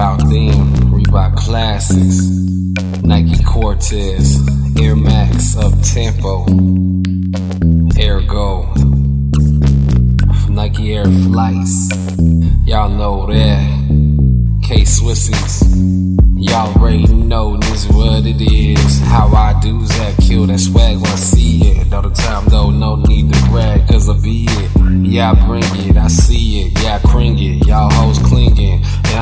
about them. Reebok Classics, Nike Cortez, Air Max Up Tempo, Ergo, Nike Air Flights. Y'all know that. K Swissies. Y'all already know this is what it is. How I do that, kill that swag when I see it. All the time though, no need to brag, cause I be it. Yeah, I bring it, I see it, yeah, I cring it. Y'all hoes clinging,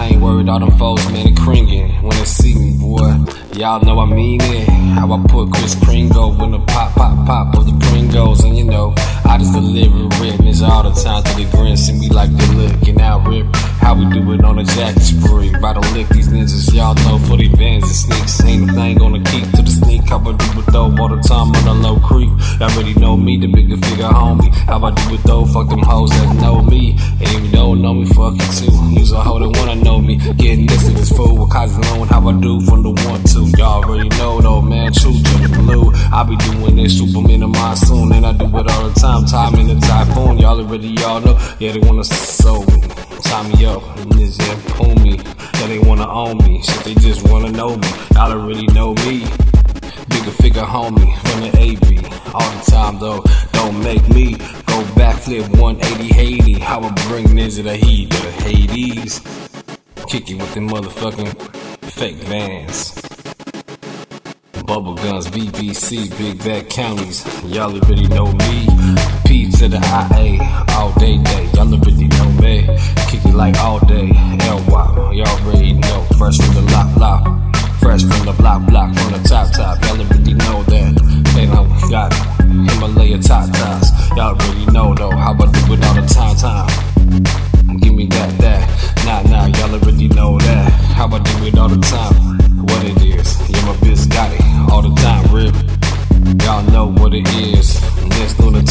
I ain't worried all them foes, man, cringing. When they see me, boy, y'all know I mean it. How I put Kris Kringle when the pop, pop, pop of the Pringles, and you know, I just deliver witness all the time to the grin. See me like the look, and now rip. How we do it on a jacket spree. About to lick these ninjas, y'all know for the bands and sneaks. Ain't a thing gonna keep to the sneak. How I do it though all the time on the low creep. Y'all already know me, the bigger figure homie. How I do it though, fuck them hoes that know me. And even don't know me, fuck it too. Use a hoe that wanna know me. Getting this to this fool with cause alone. How I do from the one two. Y'all already know though, man. True to the blue. I be doing this super in the monsoon. And I do it all the time. Time in the typhoon. Y'all already y'all know. Yeah, they wanna me. Tie me up, niggas yeah, pull me. Yeah, they wanna own me. Shit, they just wanna know me. Y'all already know me. Bigger figure homie from the AB. All the time though, don't make me go backflip 180 Haiti. How I bring niggas the heat to Hades. Kick it with them motherfucking fake vans. Bubble guns, BBC, big bad counties. Y'all already know me. P to the IA, all day day. Y'all already know me. Kick it like all day. LY, y'all already know. Fresh from the lock lock. Fresh from the block block, from the top top.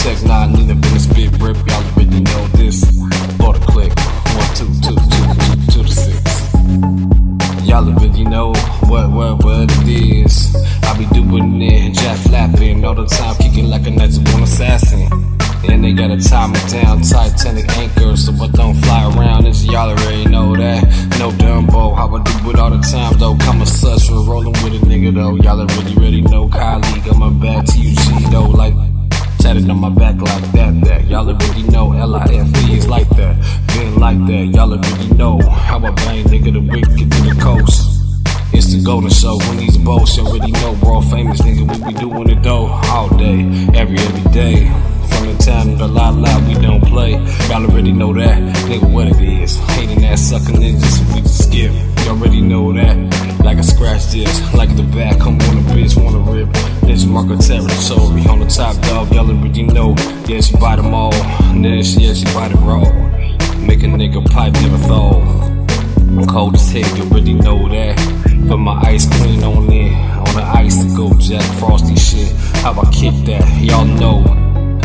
Tech, I need to finish spit rip. Y'all already know this. For the click. One, two, two, two, two, two to six. Y'all already know what, what, what it is. I be doing it, jack flapping all the time, kicking like a natural born assassin. And they gotta tie me down, Titanic anchor, so I don't fly around. As y'all already know that. No Dumbo, how I do it all the time though. Come a such for rolling with a nigga though. Y'all already ready know Kylie got my back TUG though, like on my back like that. That y'all already know L-I-F-E is like that. Been like that, y'all already know how I bang nigga the wicked to the coast. It's the golden show when these boats already know world famous nigga we be doing it though all day, every every day. From the time to the la la we don't play. Y'all already know that, nigga what it is. Hating that sucker niggas we just skip. That. I this, like the back, come on a bitch wanna rip. This Marco territory on the top dog, y'all already know. Yeah, she bite them all. This, yeah, she bite it raw. Make a nigga pipe never thaw. Cold as heck, you already know that. Put my ice queen on it, on the ice to go Jack Frosty shit. How I kick that? Y'all know.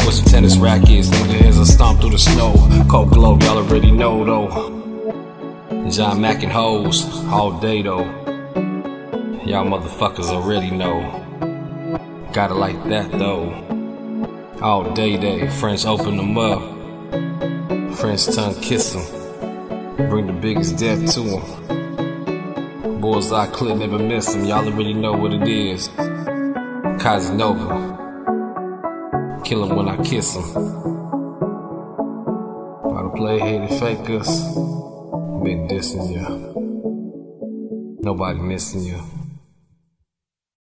What's a tennis rackets, nigga, as I stomp through the snow. Cold globe, y'all already know though. John Mack and hoes, all day though. Y'all motherfuckers already know. Got it like that though. All day day, French open them up. French tongue kiss them. Bring the biggest death to them. Boys I clip, never miss them. Y'all already know what it is. Casanova. Kill him when I kiss. About to play hated fakers. Been dissing you. Nobody missing you.